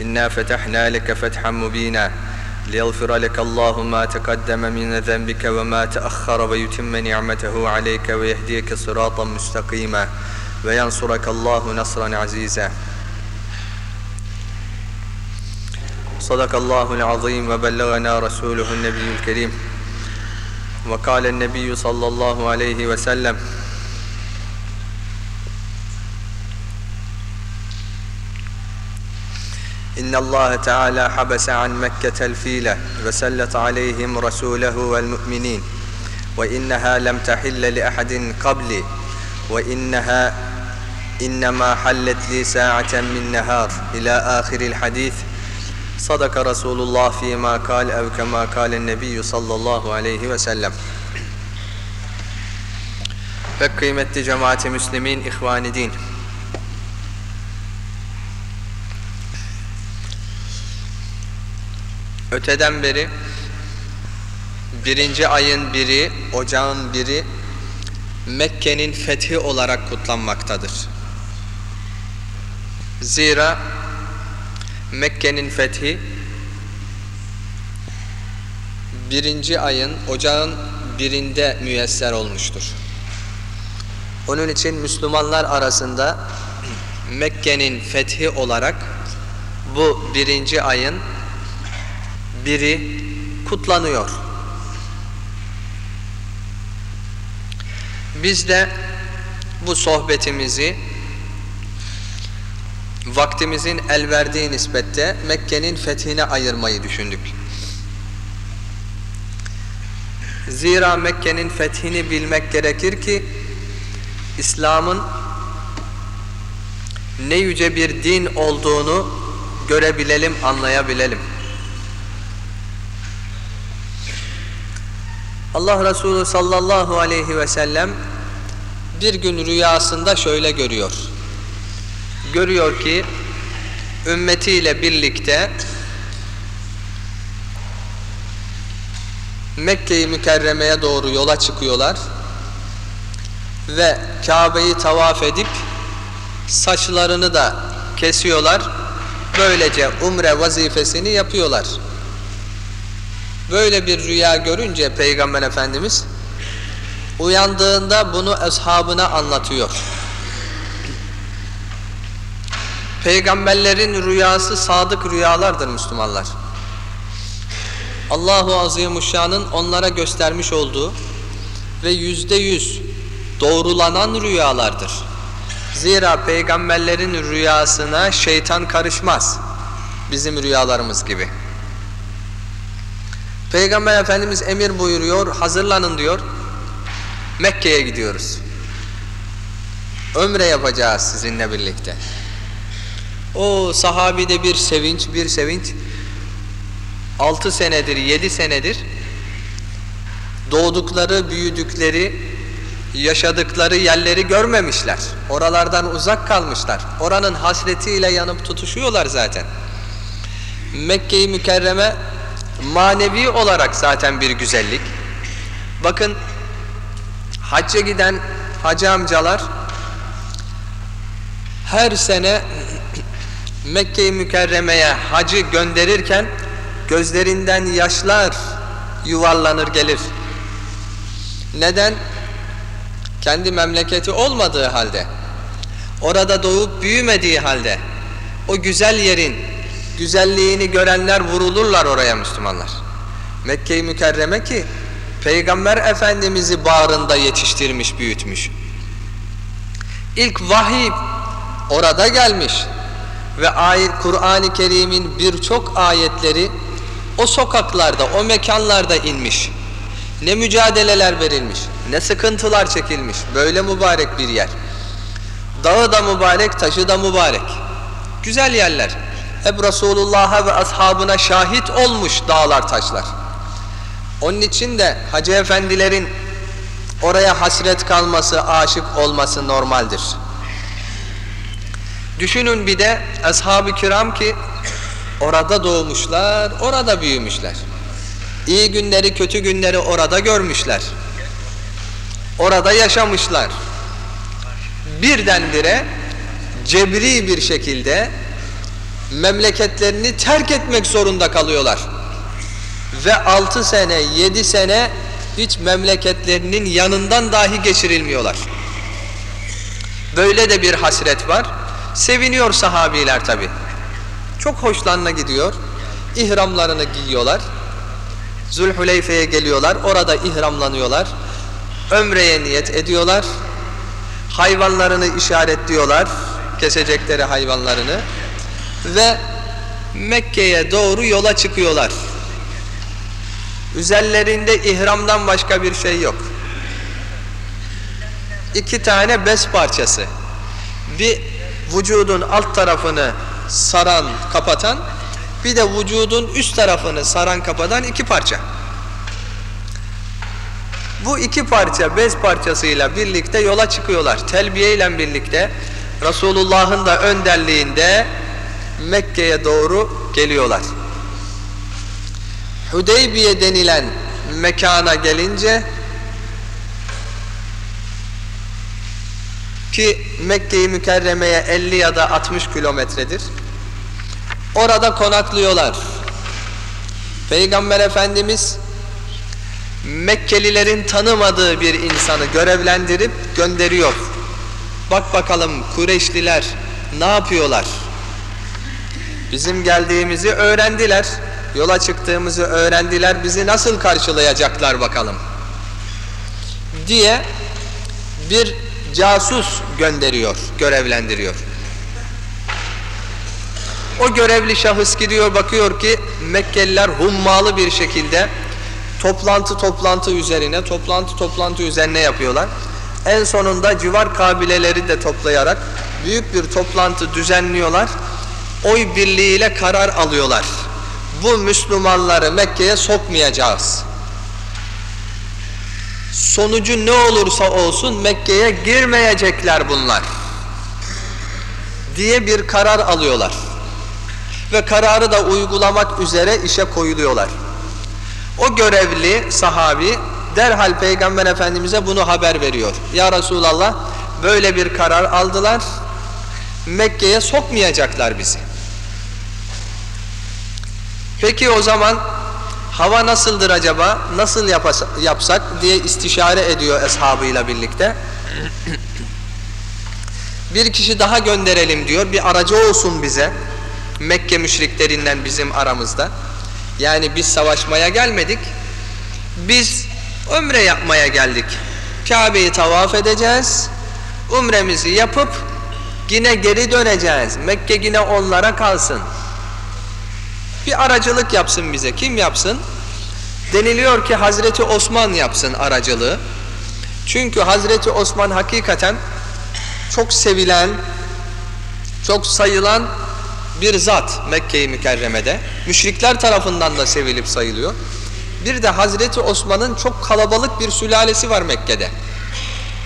إنا فتحنا لك فتحا مبينا ليغفر لك الله ما تقدم من ذنبك وما تأخر ويتم نعمته عليك ويهديك صراطا مستقيما وينصرك الله نصرا عزيزا. صدق الله العظيم وبلغنا رسوله النبي الكريم. وقال النبي صلى الله عليه وسلم إن الله تعالى حبس عن مكة الفيلة وسلط عليهم رسوله والمؤمنين وإنها لم تحل لأحد قبلي وإنها إنما حلت لي ساعة من نهار إلى آخر الحديث صدق رسول الله فيما قال أو كما قال النبي صلى الله عليه وسلم Ve kıymetli cemaati müslimin, din. Öteden beri birinci ayın biri, ocağın biri Mekke'nin fethi olarak kutlanmaktadır. Zira Mekke'nin fethi birinci ayın, ocağın birinde müyesser olmuştur. Onun için Müslümanlar arasında Mekke'nin fethi olarak bu birinci ayın biri kutlanıyor. Biz de bu sohbetimizi vaktimizin el verdiği nispette Mekke'nin fethine ayırmayı düşündük. Zira Mekke'nin fethini bilmek gerekir ki İslam'ın ne yüce bir din olduğunu görebilelim, anlayabilelim. Allah Resulü sallallahu aleyhi ve sellem bir gün rüyasında şöyle görüyor. Görüyor ki ümmetiyle birlikte Mekke-i Mükerreme'ye doğru yola çıkıyorlar ve Kabe'yi tavaf edip saçlarını da kesiyorlar. Böylece umre vazifesini yapıyorlar. Böyle bir rüya görünce Peygamber Efendimiz uyandığında bunu ashabına anlatıyor. Peygamberlerin rüyası sadık rüyalardır Müslümanlar. Allahu Azimuşşan'ın onlara göstermiş olduğu ve yüzde yüz doğrulanan rüyalardır. Zira peygamberlerin rüyasına şeytan karışmaz. Bizim rüyalarımız gibi. Peygamber Efendimiz emir buyuruyor, hazırlanın diyor. Mekke'ye gidiyoruz. Ömre yapacağız sizinle birlikte. O sahabide bir sevinç, bir sevinç. Altı senedir, yedi senedir doğdukları, büyüdükleri, yaşadıkları yerleri görmemişler. Oralardan uzak kalmışlar. Oranın hasretiyle yanıp tutuşuyorlar zaten. Mekke-i Mükerreme manevi olarak zaten bir güzellik. Bakın hacca giden hacı amcalar her sene Mekke-i Mükerreme'ye hacı gönderirken gözlerinden yaşlar yuvarlanır gelir. Neden? Kendi memleketi olmadığı halde, orada doğup büyümediği halde, o güzel yerin güzelliğini görenler vurulurlar oraya Müslümanlar. Mekke-i Mükerreme ki Peygamber Efendimiz'i bağrında yetiştirmiş, büyütmüş. İlk vahiy orada gelmiş ve ayet Kur'an-ı Kerim'in birçok ayetleri o sokaklarda, o mekanlarda inmiş. Ne mücadeleler verilmiş, ne sıkıntılar çekilmiş. Böyle mübarek bir yer. Dağı da mübarek, taşı da mübarek. Güzel yerler. Hep Resulullah'a ve ashabına şahit olmuş dağlar, taşlar. Onun için de hacı efendilerin oraya hasret kalması, aşık olması normaldir. Düşünün bir de ashab-ı kiram ki orada doğmuşlar, orada büyümüşler. İyi günleri, kötü günleri orada görmüşler. Orada yaşamışlar. Birdenbire cebri bir şekilde memleketlerini terk etmek zorunda kalıyorlar. Ve altı sene, yedi sene hiç memleketlerinin yanından dahi geçirilmiyorlar. Böyle de bir hasret var. Seviniyor sahabiler tabi. Çok hoşlarına gidiyor. İhramlarını giyiyorlar. Zülhüleyfe'ye geliyorlar. Orada ihramlanıyorlar. Ömreye niyet ediyorlar. Hayvanlarını işaretliyorlar. Kesecekleri hayvanlarını. Ve Mekke'ye doğru yola çıkıyorlar. Üzerlerinde ihramdan başka bir şey yok. İki tane bez parçası. Bir vücudun alt tarafını saran, kapatan, bir de vücudun üst tarafını saran, kapatan iki parça. Bu iki parça bez parçasıyla birlikte yola çıkıyorlar. Telbiye ile birlikte Resulullah'ın da önderliğinde Mekke'ye doğru geliyorlar. Hudeybiye denilen mekana gelince ki Mekke-i Mükerreme'ye 50 ya da 60 kilometredir. Orada konaklıyorlar. Peygamber Efendimiz Mekkelilerin tanımadığı bir insanı görevlendirip gönderiyor. Bak bakalım Kureyşliler ne yapıyorlar? Bizim geldiğimizi öğrendiler. Yola çıktığımızı öğrendiler. Bizi nasıl karşılayacaklar bakalım. Diye bir casus gönderiyor, görevlendiriyor. O görevli şahıs gidiyor bakıyor ki Mekkeliler hummalı bir şekilde toplantı toplantı üzerine, toplantı toplantı üzerine yapıyorlar. En sonunda civar kabileleri de toplayarak büyük bir toplantı düzenliyorlar. Oy birliğiyle karar alıyorlar. Bu Müslümanları Mekke'ye sokmayacağız. Sonucu ne olursa olsun Mekke'ye girmeyecekler bunlar. Diye bir karar alıyorlar. Ve kararı da uygulamak üzere işe koyuluyorlar. O görevli sahabi derhal Peygamber Efendimiz'e bunu haber veriyor. Ya Resulallah böyle bir karar aldılar. Mekke'ye sokmayacaklar bizi. Peki o zaman hava nasıldır acaba? Nasıl yapsak diye istişare ediyor eshabıyla birlikte. bir kişi daha gönderelim diyor. Bir aracı olsun bize. Mekke müşriklerinden bizim aramızda. Yani biz savaşmaya gelmedik. Biz ömre yapmaya geldik. Kabe'yi tavaf edeceğiz. Umremizi yapıp yine geri döneceğiz. Mekke yine onlara kalsın. Bir aracılık yapsın bize. Kim yapsın? Deniliyor ki Hazreti Osman yapsın aracılığı. Çünkü Hazreti Osman hakikaten çok sevilen, çok sayılan bir zat Mekke-i Mükerreme'de. Müşrikler tarafından da sevilip sayılıyor. Bir de Hazreti Osman'ın çok kalabalık bir sülalesi var Mekke'de.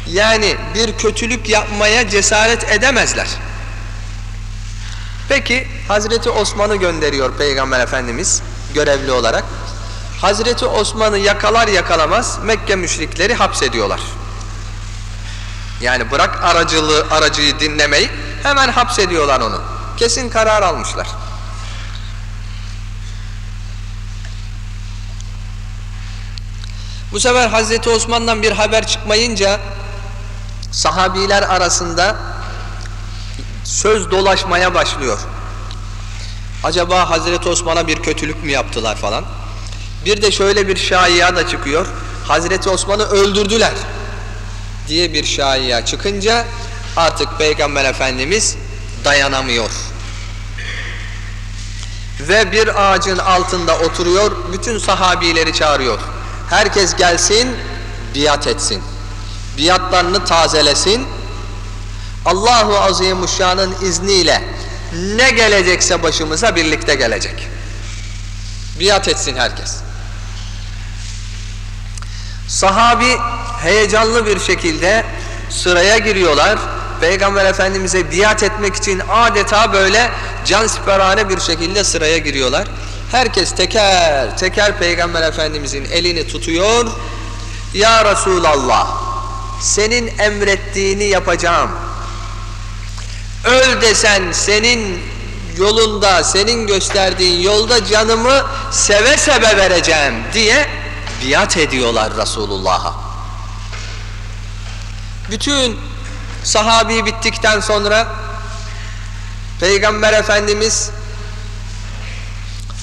Yani bir kötülük yapmaya cesaret edemezler. Peki Hazreti Osman'ı gönderiyor Peygamber Efendimiz görevli olarak. Hazreti Osman'ı yakalar yakalamaz Mekke müşrikleri hapsediyorlar. Yani bırak aracılığı, aracıyı dinlemeyi hemen hapsediyorlar onu. Kesin karar almışlar. Bu sefer Hazreti Osman'dan bir haber çıkmayınca sahabiler arasında söz dolaşmaya başlıyor. Acaba Hazreti Osman'a bir kötülük mü yaptılar falan. Bir de şöyle bir şaiya da çıkıyor. Hazreti Osman'ı öldürdüler diye bir şaiya çıkınca artık Peygamber Efendimiz dayanamıyor. Ve bir ağacın altında oturuyor, bütün sahabileri çağırıyor. Herkes gelsin, biat etsin. Biatlarını tazelesin. Allahu Azimuşşan'ın izniyle ne gelecekse başımıza birlikte gelecek. Biat etsin herkes. Sahabi heyecanlı bir şekilde sıraya giriyorlar. Peygamber Efendimiz'e biat etmek için adeta böyle can siperhane bir şekilde sıraya giriyorlar. Herkes teker teker Peygamber Efendimiz'in elini tutuyor. Ya Resulallah senin emrettiğini yapacağım. Öl desen senin yolunda, senin gösterdiğin yolda canımı seve seve vereceğim diye biat ediyorlar Resulullah'a. Bütün sahabi bittikten sonra Peygamber Efendimiz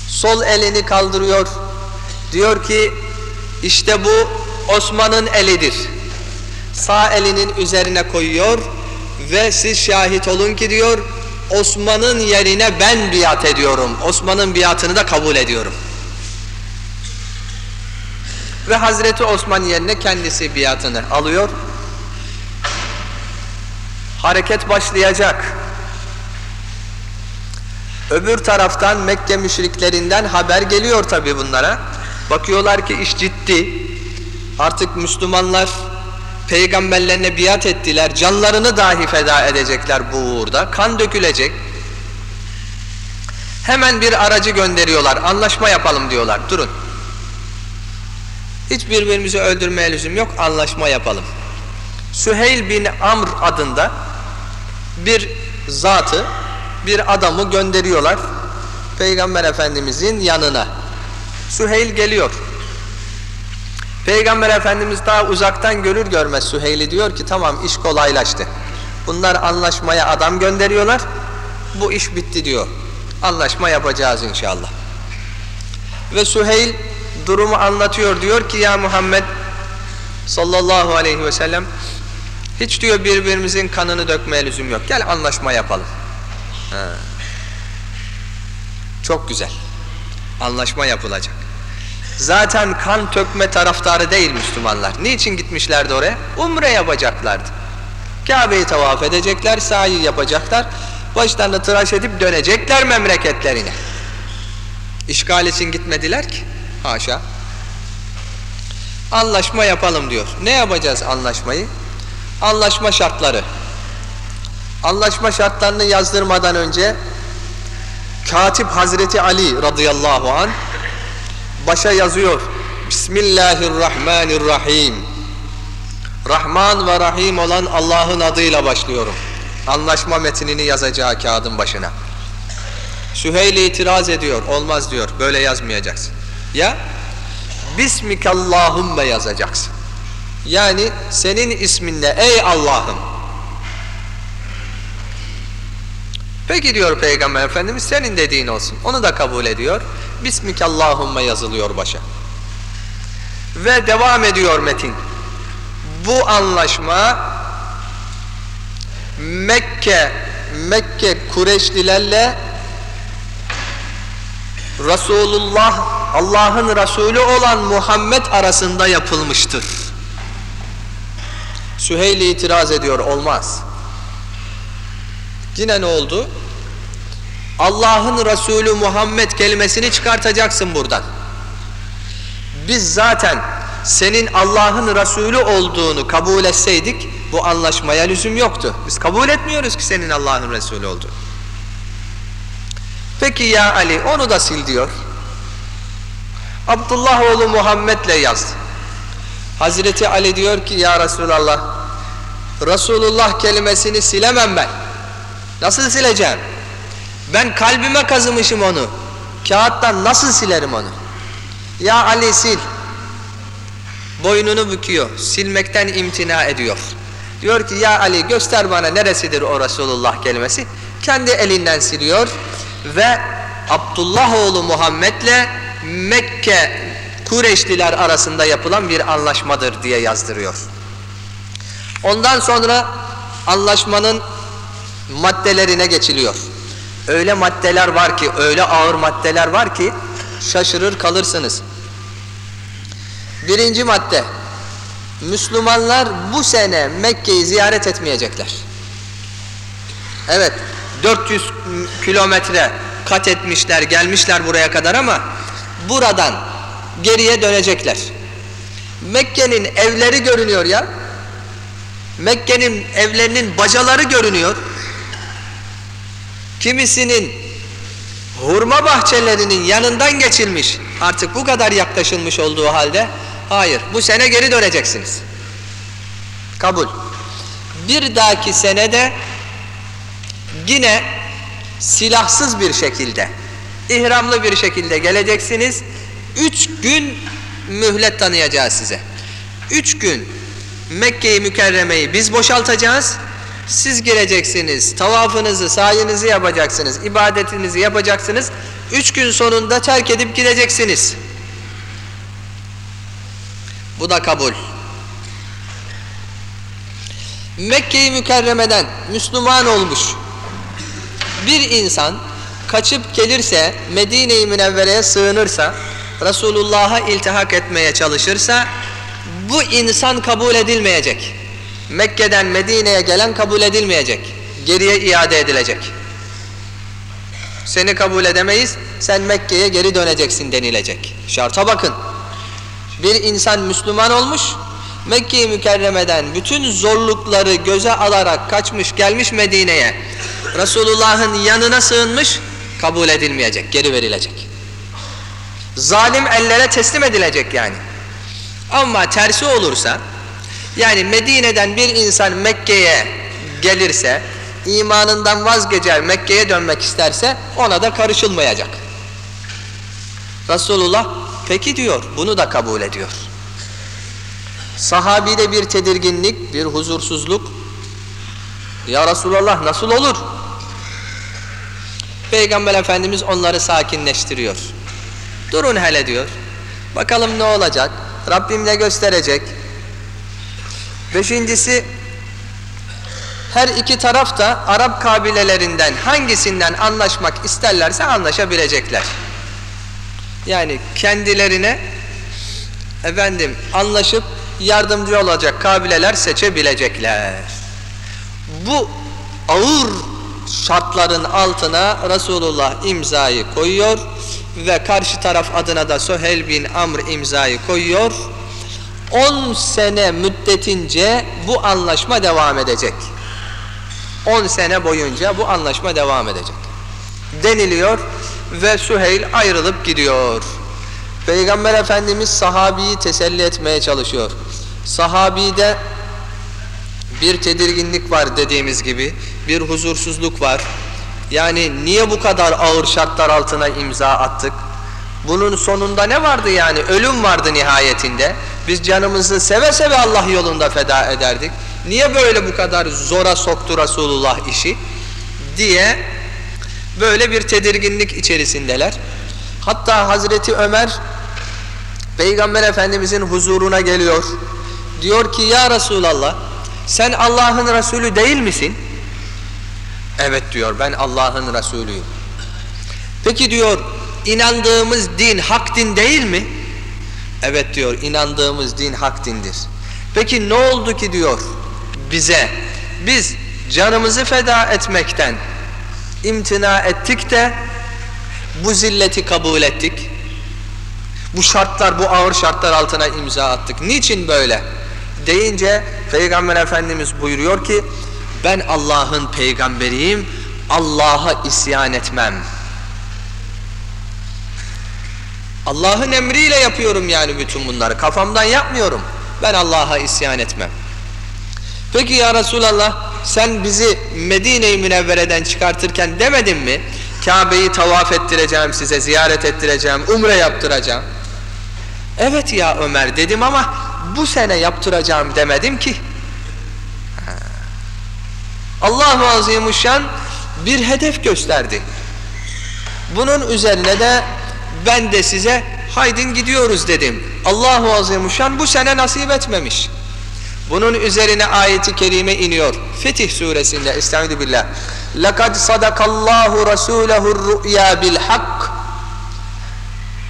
sol elini kaldırıyor. Diyor ki işte bu Osman'ın elidir. Sağ elinin üzerine koyuyor ve siz şahit olun ki diyor Osman'ın yerine ben biat ediyorum. Osman'ın biatını da kabul ediyorum. Ve Hazreti Osman yerine kendisi biatını alıyor. Hareket başlayacak. Öbür taraftan Mekke müşriklerinden haber geliyor tabi bunlara. Bakıyorlar ki iş ciddi. Artık Müslümanlar peygamberlerine biat ettiler. Canlarını dahi feda edecekler bu uğurda. Kan dökülecek. Hemen bir aracı gönderiyorlar. Anlaşma yapalım diyorlar. Durun. Hiç birbirimizi öldürmeye lüzum yok. Anlaşma yapalım. Süheyl bin Amr adında bir zatı, bir adamı gönderiyorlar. Peygamber Efendimizin yanına. Süheyl geliyor. Peygamber Efendimiz daha uzaktan görür görmez Süheyl'i diyor ki tamam iş kolaylaştı. Bunlar anlaşmaya adam gönderiyorlar. Bu iş bitti diyor. Anlaşma yapacağız inşallah. Ve Süheyl durumu anlatıyor diyor ki ya Muhammed sallallahu aleyhi ve sellem hiç diyor birbirimizin kanını dökmeye lüzum yok. Gel anlaşma yapalım. Ha. Çok güzel. Anlaşma yapılacak. Zaten kan tökme taraftarı değil Müslümanlar. Niçin gitmişlerdi oraya? Umre yapacaklardı. Kabe'yi tavaf edecekler, sahi yapacaklar. Başlarını tıraş edip dönecekler memleketlerine. İşgal için gitmediler ki. Haşa. Anlaşma yapalım diyor. Ne yapacağız anlaşmayı? Anlaşma şartları. Anlaşma şartlarını yazdırmadan önce Katip Hazreti Ali radıyallahu an başa yazıyor. Bismillahirrahmanirrahim. Rahman ve Rahim olan Allah'ın adıyla başlıyorum. Anlaşma metnini yazacağı kağıdın başına. Süheyl itiraz ediyor. Olmaz diyor. Böyle yazmayacaksın. Ya Bismikallahümme yazacaksın. Yani senin isminle ey Allah'ım. Peki diyor Peygamber Efendimiz senin dediğin olsun. Onu da kabul ediyor. Bismikallahümme yazılıyor başa. Ve devam ediyor metin. Bu anlaşma Mekke Mekke Kureyşlilerle Resulullah Allah'ın Resulü olan Muhammed arasında yapılmıştır. Süheyl itiraz ediyor olmaz. Yine ne oldu? Allah'ın Resulü Muhammed kelimesini çıkartacaksın buradan. Biz zaten senin Allah'ın Resulü olduğunu kabul etseydik bu anlaşmaya lüzum yoktu. Biz kabul etmiyoruz ki senin Allah'ın Resulü olduğunu. Peki ya Ali onu da sil diyor. Abdullah oğlu Muhammed'le yaz. Hazreti Ali diyor ki ya Resulallah Resulullah kelimesini silemem ben. Nasıl sileceğim? Ben kalbime kazımışım onu. Kağıttan nasıl silerim onu? Ya Ali sil. Boynunu büküyor. Silmekten imtina ediyor. Diyor ki ya Ali göster bana neresidir o Resulullah kelimesi. Kendi elinden siliyor ve Abdullah oğlu Muhammed'le Mekke Kureşliler arasında yapılan bir anlaşmadır diye yazdırıyor. Ondan sonra anlaşmanın maddelerine geçiliyor. Öyle maddeler var ki, öyle ağır maddeler var ki şaşırır kalırsınız. Birinci madde, Müslümanlar bu sene Mekke'yi ziyaret etmeyecekler. Evet, 400 kilometre kat etmişler, gelmişler buraya kadar ama buradan geriye dönecekler. Mekke'nin evleri görünüyor ya. Mekke'nin evlerinin bacaları görünüyor. Kimisinin hurma bahçelerinin yanından geçilmiş. Artık bu kadar yaklaşılmış olduğu halde hayır bu sene geri döneceksiniz. Kabul. Bir dahaki senede yine silahsız bir şekilde ihramlı bir şekilde geleceksiniz. Üç gün mühlet tanıyacağız size. Üç gün Mekke'yi mükerremeyi biz boşaltacağız. Siz gireceksiniz, tavafınızı, sayenizi yapacaksınız, ibadetinizi yapacaksınız. Üç gün sonunda terk edip gideceksiniz. Bu da kabul. Mekke'yi mükerremeden Müslüman olmuş bir insan kaçıp gelirse, Medine-i Münevvere'ye sığınırsa, Resulullah'a iltihak etmeye çalışırsa, bu insan kabul edilmeyecek. Mekke'den Medine'ye gelen kabul edilmeyecek. Geriye iade edilecek. Seni kabul edemeyiz, sen Mekke'ye geri döneceksin denilecek. Şarta bakın. Bir insan Müslüman olmuş, Mekke-i Mükerreme'den bütün zorlukları göze alarak kaçmış gelmiş Medine'ye. Resulullah'ın yanına sığınmış, kabul edilmeyecek, geri verilecek. Zalim ellere teslim edilecek yani. Ama tersi olursa, yani Medine'den bir insan Mekke'ye gelirse, imanından vazgeçer, Mekke'ye dönmek isterse ona da karışılmayacak. Resulullah peki diyor, bunu da kabul ediyor. Sahabide bir tedirginlik, bir huzursuzluk. Ya Resulallah nasıl olur? Peygamber Efendimiz onları sakinleştiriyor. Durun hele diyor. Bakalım ne olacak? Rabbim ne gösterecek? Beşincisi her iki taraf da Arap kabilelerinden hangisinden anlaşmak isterlerse anlaşabilecekler. Yani kendilerine efendim anlaşıp yardımcı olacak kabileler seçebilecekler. Bu ağır şartların altına Resulullah imzayı koyuyor ve karşı taraf adına da Sohel bin Amr imzayı koyuyor. 10 sene müddetince bu anlaşma devam edecek. 10 sene boyunca bu anlaşma devam edecek. Deniliyor ve Süheyl ayrılıp gidiyor. Peygamber Efendimiz sahabiyi teselli etmeye çalışıyor. Sahabide bir tedirginlik var dediğimiz gibi, bir huzursuzluk var. Yani niye bu kadar ağır şartlar altına imza attık? Bunun sonunda ne vardı yani? Ölüm vardı nihayetinde. Biz canımızı seve seve Allah yolunda feda ederdik. Niye böyle bu kadar zora soktu Resulullah işi? Diye böyle bir tedirginlik içerisindeler. Hatta Hazreti Ömer Peygamber Efendimizin huzuruna geliyor. Diyor ki ya Resulallah sen Allah'ın Resulü değil misin? Evet diyor ben Allah'ın Resulüyüm. Peki diyor inandığımız din hak din değil mi? Evet diyor inandığımız din hak dindir. Peki ne oldu ki diyor bize biz canımızı feda etmekten imtina ettik de bu zilleti kabul ettik. Bu şartlar, bu ağır şartlar altına imza attık. Niçin böyle? Deyince Peygamber Efendimiz buyuruyor ki ben Allah'ın peygamberiyim, Allah'a isyan etmem. Allah'ın emriyle yapıyorum yani bütün bunları. Kafamdan yapmıyorum. Ben Allah'a isyan etmem. Peki ya Resulallah sen bizi Medine-i Münevvere'den çıkartırken demedin mi? Kabe'yi tavaf ettireceğim size, ziyaret ettireceğim, umre yaptıracağım. Evet ya Ömer dedim ama bu sene yaptıracağım demedim ki. Allah-u Azimuşşan bir hedef gösterdi. Bunun üzerine de ben de size haydin gidiyoruz dedim. Allahu Azimuşşan bu sene nasip etmemiş. Bunun üzerine ayeti kerime iniyor. Fetih suresinde Estaizu billah. لَقَدْ صَدَقَ اللّٰهُ رَسُولَهُ الرُّؤْيَا بِالْحَقِّ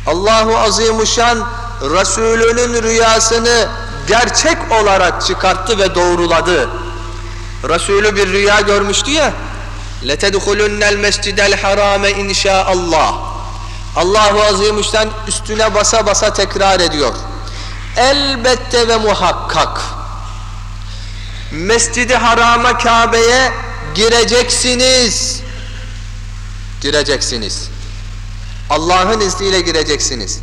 Allahu Azimuşşan Resulünün rüyasını gerçek olarak çıkarttı ve doğruladı. Resulü bir rüya görmüştü ya. لَتَدْخُلُنَّ الْمَسْجِدَ الْحَرَامَ inşaallah. Allahu Azimuşşan üstüne basa basa tekrar ediyor. Elbette ve muhakkak. Mescidi Haram'a Kabe'ye gireceksiniz. Gireceksiniz. Allah'ın izniyle gireceksiniz.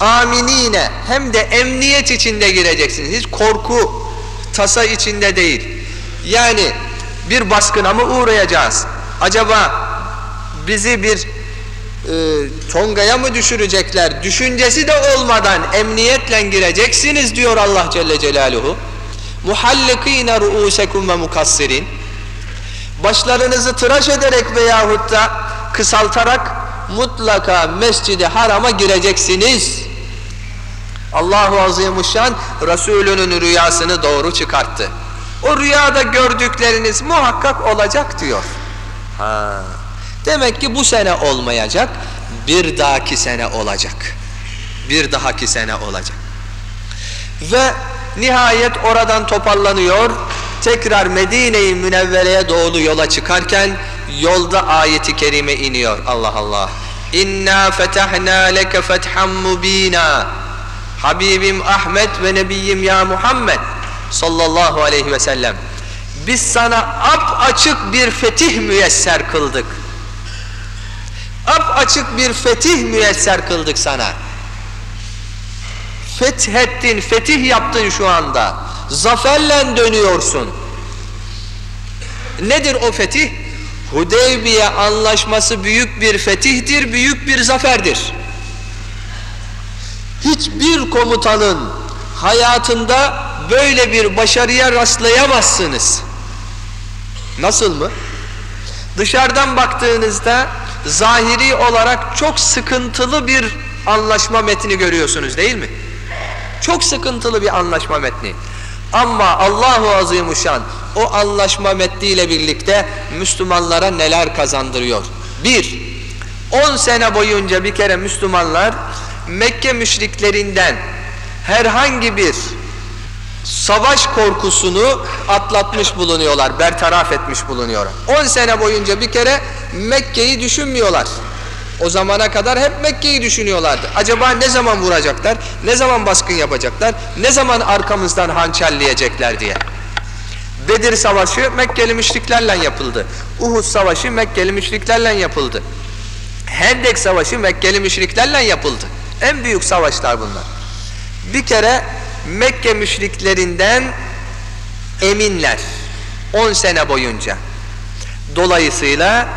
Aminine hem de emniyet içinde gireceksiniz. Hiç korku, tasa içinde değil. Yani bir baskına mı uğrayacağız? Acaba bizi bir tongaya mı düşürecekler? Düşüncesi de olmadan emniyetle gireceksiniz diyor Allah Celle Celaluhu. Muhallikine ruusekum ve mukassirin. Başlarınızı tıraş ederek veyahut da kısaltarak mutlaka mescidi harama gireceksiniz. Allahu Azimuşşan Resulünün rüyasını doğru çıkarttı. O rüyada gördükleriniz muhakkak olacak diyor. Ha. Demek ki bu sene olmayacak, bir dahaki sene olacak. Bir dahaki sene olacak. Ve nihayet oradan toparlanıyor, tekrar Medine-i Münevvere'ye doğru yola çıkarken yolda ayeti kerime iniyor. Allah Allah. İnna fetahna leke fethan mubina. Habibim Ahmet ve Nebiyim ya Muhammed sallallahu aleyhi ve sellem. Biz sana ap açık bir fetih müyesser kıldık. Ap açık bir fetih müyesser kıldık sana. Fethettin, fetih yaptın şu anda. Zaferle dönüyorsun. Nedir o fetih? Hudeybiye anlaşması büyük bir fetihtir, büyük bir zaferdir. Hiçbir komutanın hayatında böyle bir başarıya rastlayamazsınız. Nasıl mı? Dışarıdan baktığınızda zahiri olarak çok sıkıntılı bir anlaşma metni görüyorsunuz değil mi? Çok sıkıntılı bir anlaşma metni. Ama Allahu Azimuşşan o anlaşma metniyle birlikte Müslümanlara neler kazandırıyor? Bir, on sene boyunca bir kere Müslümanlar Mekke müşriklerinden herhangi bir savaş korkusunu atlatmış bulunuyorlar, bertaraf etmiş bulunuyorlar. 10 sene boyunca bir kere Mekke'yi düşünmüyorlar. O zamana kadar hep Mekke'yi düşünüyorlardı. Acaba ne zaman vuracaklar, ne zaman baskın yapacaklar, ne zaman arkamızdan hançerleyecekler diye. Bedir Savaşı Mekkeli müşriklerle yapıldı. Uhud Savaşı Mekkeli müşriklerle yapıldı. Hendek Savaşı Mekkeli müşriklerle yapıldı. En büyük savaşlar bunlar. Bir kere Mekke müşriklerinden eminler 10 sene boyunca. Dolayısıyla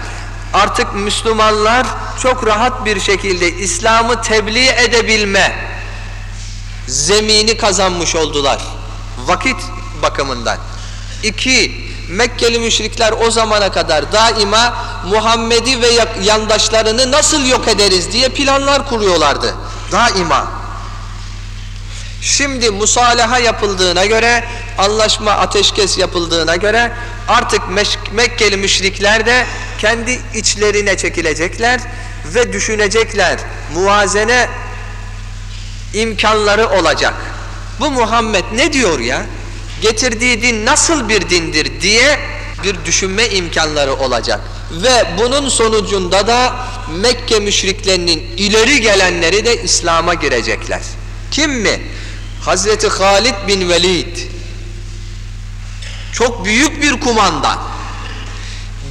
artık Müslümanlar çok rahat bir şekilde İslam'ı tebliğ edebilme zemini kazanmış oldular. Vakit bakımından. İki, Mekkeli müşrikler o zamana kadar daima Muhammed'i ve yandaşlarını nasıl yok ederiz diye planlar kuruyorlardı. Daima. Şimdi musalaha yapıldığına göre, anlaşma ateşkes yapıldığına göre artık Mekkeli müşrikler de kendi içlerine çekilecekler ve düşünecekler. Muvazene imkanları olacak. Bu Muhammed ne diyor ya? Getirdiği din nasıl bir dindir diye bir düşünme imkanları olacak. Ve bunun sonucunda da Mekke müşriklerinin ileri gelenleri de İslam'a girecekler. Kim mi? Hazreti Halid bin Velid çok büyük bir kumandan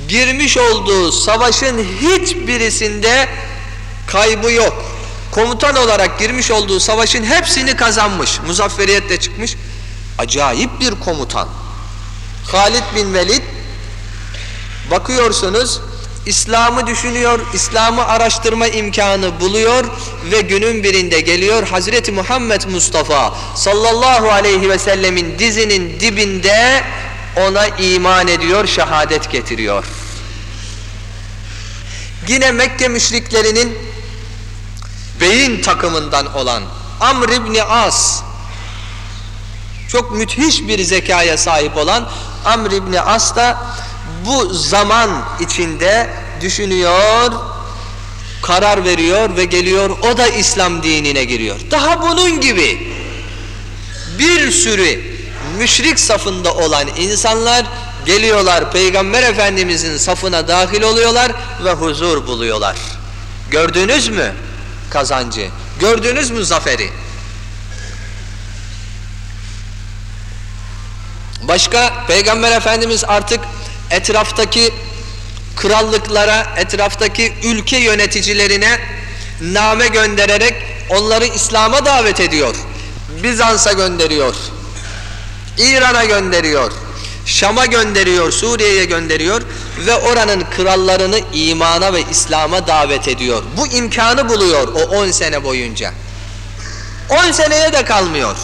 girmiş olduğu savaşın hiçbirisinde kaybı yok. Komutan olarak girmiş olduğu savaşın hepsini kazanmış. Muzafferiyetle çıkmış. Acayip bir komutan. Halid bin Velid bakıyorsunuz İslam'ı düşünüyor, İslam'ı araştırma imkanı buluyor ve günün birinde geliyor Hazreti Muhammed Mustafa sallallahu aleyhi ve sellemin dizinin dibinde ona iman ediyor, şehadet getiriyor. Yine Mekke müşriklerinin beyin takımından olan Amr İbni As çok müthiş bir zekaya sahip olan Amr İbni As da bu zaman içinde düşünüyor, karar veriyor ve geliyor o da İslam dinine giriyor. Daha bunun gibi bir sürü müşrik safında olan insanlar geliyorlar Peygamber Efendimizin safına dahil oluyorlar ve huzur buluyorlar. Gördünüz mü kazancı? Gördünüz mü zaferi? Başka Peygamber Efendimiz artık etraftaki krallıklara, etraftaki ülke yöneticilerine name göndererek onları İslam'a davet ediyor. Bizans'a gönderiyor. İran'a gönderiyor. Şam'a gönderiyor, Suriye'ye gönderiyor ve oranın krallarını imana ve İslam'a davet ediyor. Bu imkanı buluyor o 10 sene boyunca. 10 seneye de kalmıyor.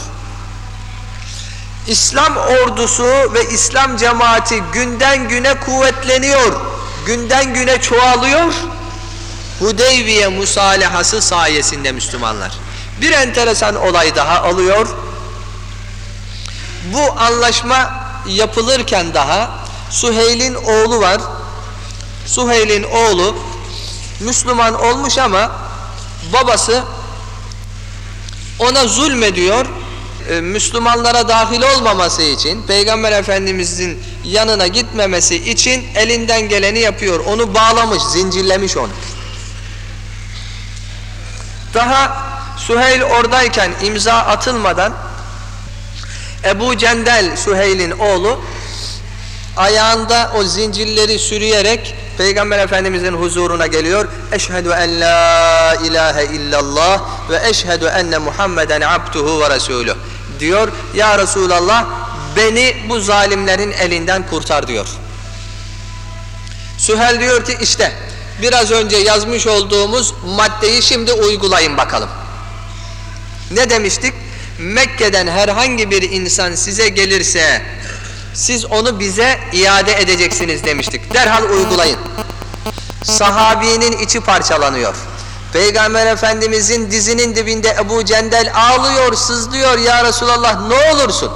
İslam ordusu ve İslam cemaati günden güne kuvvetleniyor. Günden güne çoğalıyor. Hudeybiye musalahası sayesinde Müslümanlar. Bir enteresan olay daha alıyor. Bu anlaşma yapılırken daha Suheyl'in oğlu var. Suheyl'in oğlu Müslüman olmuş ama babası ona zulmediyor e, Müslümanlara dahil olmaması için, Peygamber Efendimizin yanına gitmemesi için elinden geleni yapıyor. Onu bağlamış, zincirlemiş onu. Daha Süheyl oradayken imza atılmadan Ebu Cendel Süheyl'in oğlu ayağında o zincirleri sürüyerek Peygamber Efendimizin huzuruna geliyor. Eşhedü en la ilahe illallah ve eşhedü enne Muhammeden abduhu ve resuluh diyor. Ya Resulallah beni bu zalimlerin elinden kurtar diyor. Sühel diyor ki işte biraz önce yazmış olduğumuz maddeyi şimdi uygulayın bakalım. Ne demiştik? Mekke'den herhangi bir insan size gelirse siz onu bize iade edeceksiniz demiştik. Derhal uygulayın. Sahabinin içi parçalanıyor. Peygamber Efendimizin dizinin dibinde Ebu Cendel ağlıyor, sızlıyor ya Resulallah ne olursun.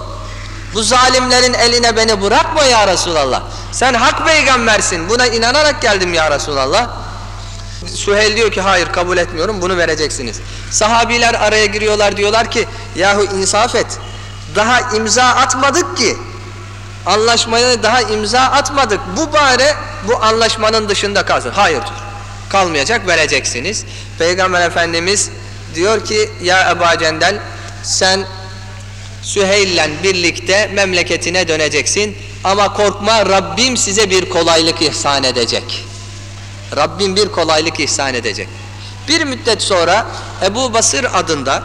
Bu zalimlerin eline beni bırakma ya Resulallah. Sen hak peygambersin buna inanarak geldim ya Resulallah. Süheyl diyor ki hayır kabul etmiyorum bunu vereceksiniz. Sahabiler araya giriyorlar diyorlar ki yahu insaf et. Daha imza atmadık ki. Anlaşmaya daha imza atmadık. Bu bari bu anlaşmanın dışında kalsın. Hayır diyor. Kalmayacak vereceksiniz. Peygamber Efendimiz diyor ki ya Ebu Cendel sen Süheyl'le birlikte memleketine döneceksin. Ama korkma Rabbim size bir kolaylık ihsan edecek. Rabbim bir kolaylık ihsan edecek. Bir müddet sonra Ebu Basır adında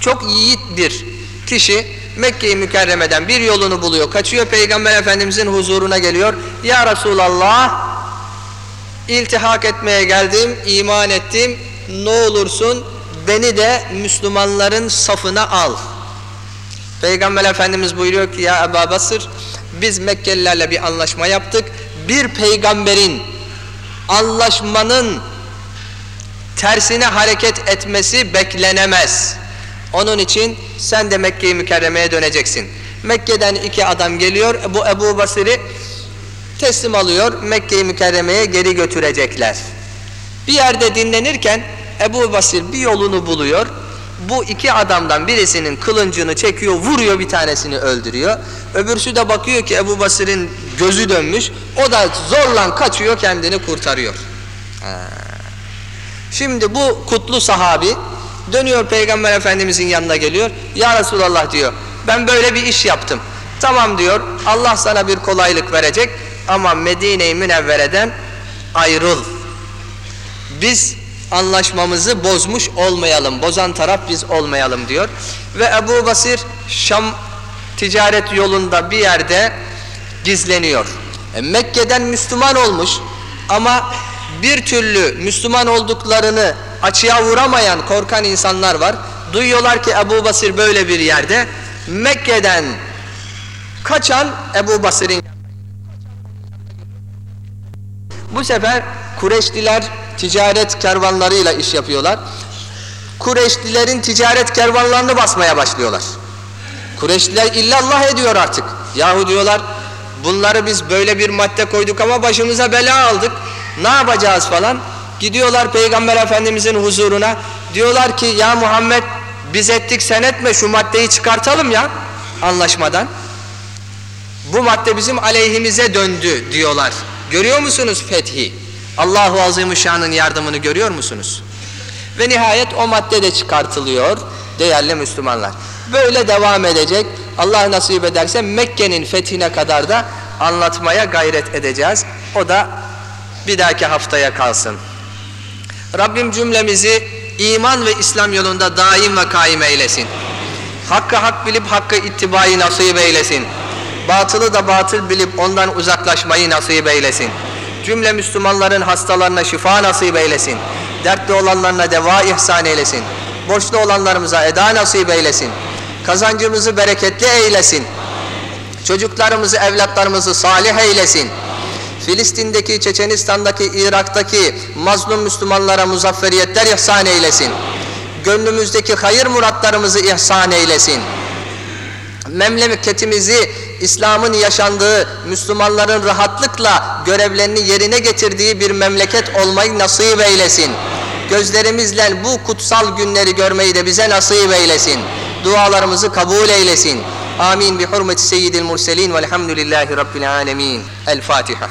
çok yiğit bir kişi Mekke-i Mükerreme'den bir yolunu buluyor. Kaçıyor Peygamber Efendimizin huzuruna geliyor. Ya Resulallah iltihak etmeye geldim, iman ettim. Ne olursun beni de Müslümanların safına al. Peygamber Efendimiz buyuruyor ki ya Ebu Basır biz Mekkelilerle bir anlaşma yaptık. Bir peygamberin anlaşmanın tersine hareket etmesi beklenemez. Onun için sen de Mekke'yi mükerremeye döneceksin. Mekke'den iki adam geliyor. Bu Ebu Basir'i teslim alıyor. Mekke'yi mükerremeye geri götürecekler. Bir yerde dinlenirken Ebu Basir bir yolunu buluyor. Bu iki adamdan birisinin kılıncını çekiyor, vuruyor bir tanesini öldürüyor. Öbürsü de bakıyor ki Ebu Basir'in gözü dönmüş. O da zorla kaçıyor kendini kurtarıyor. Şimdi bu kutlu sahabi dönüyor Peygamber Efendimizin yanına geliyor. Ya Resulallah diyor ben böyle bir iş yaptım. Tamam diyor Allah sana bir kolaylık verecek ama Medine-i Münevvere'den ayrıl. Biz anlaşmamızı bozmuş olmayalım. Bozan taraf biz olmayalım diyor. Ve Ebu Basir Şam ticaret yolunda bir yerde gizleniyor. E, Mekke'den Müslüman olmuş ama bir türlü Müslüman olduklarını açığa vuramayan korkan insanlar var. Duyuyorlar ki Ebu Basir böyle bir yerde. Mekke'den kaçan Ebu Basir'in bu sefer Kureşliler ticaret kervanlarıyla iş yapıyorlar. Kureşlilerin ticaret kervanlarını basmaya başlıyorlar. Kureşliler illallah ediyor artık. Yahu diyorlar bunları biz böyle bir madde koyduk ama başımıza bela aldık. Ne yapacağız falan. Gidiyorlar Peygamber Efendimizin huzuruna. Diyorlar ki ya Muhammed biz ettik sen etme şu maddeyi çıkartalım ya anlaşmadan. Bu madde bizim aleyhimize döndü diyorlar. Görüyor musunuz fethi? Allahu Azimüşşan'ın yardımını görüyor musunuz? Ve nihayet o madde de çıkartılıyor değerli Müslümanlar. Böyle devam edecek. Allah nasip ederse Mekke'nin fethine kadar da anlatmaya gayret edeceğiz. O da bir dahaki haftaya kalsın. Rabbim cümlemizi iman ve İslam yolunda daim ve kaim eylesin. Hakkı hak bilip hakkı ittibayı nasip eylesin. Batılı da batıl bilip ondan uzaklaşmayı nasip eylesin. Cümle Müslümanların hastalarına şifa nasip eylesin. Dertli olanlarına deva ihsan eylesin. Borçlu olanlarımıza eda nasip eylesin. Kazancımızı bereketli eylesin. Çocuklarımızı, evlatlarımızı salih eylesin. Filistin'deki, Çeçenistan'daki, Irak'taki mazlum Müslümanlara muzafferiyetler ihsan eylesin. Gönlümüzdeki hayır muratlarımızı ihsan eylesin. Memleketimizi İslam'ın yaşandığı, Müslümanların rahatlıkla görevlerini yerine getirdiği bir memleket olmayı nasip eylesin. Gözlerimizle bu kutsal günleri görmeyi de bize nasip eylesin. Dualarımızı kabul eylesin. Amin bi hurmeti seyyidil murselin velhamdülillahi rabbil alemin. El Fatiha.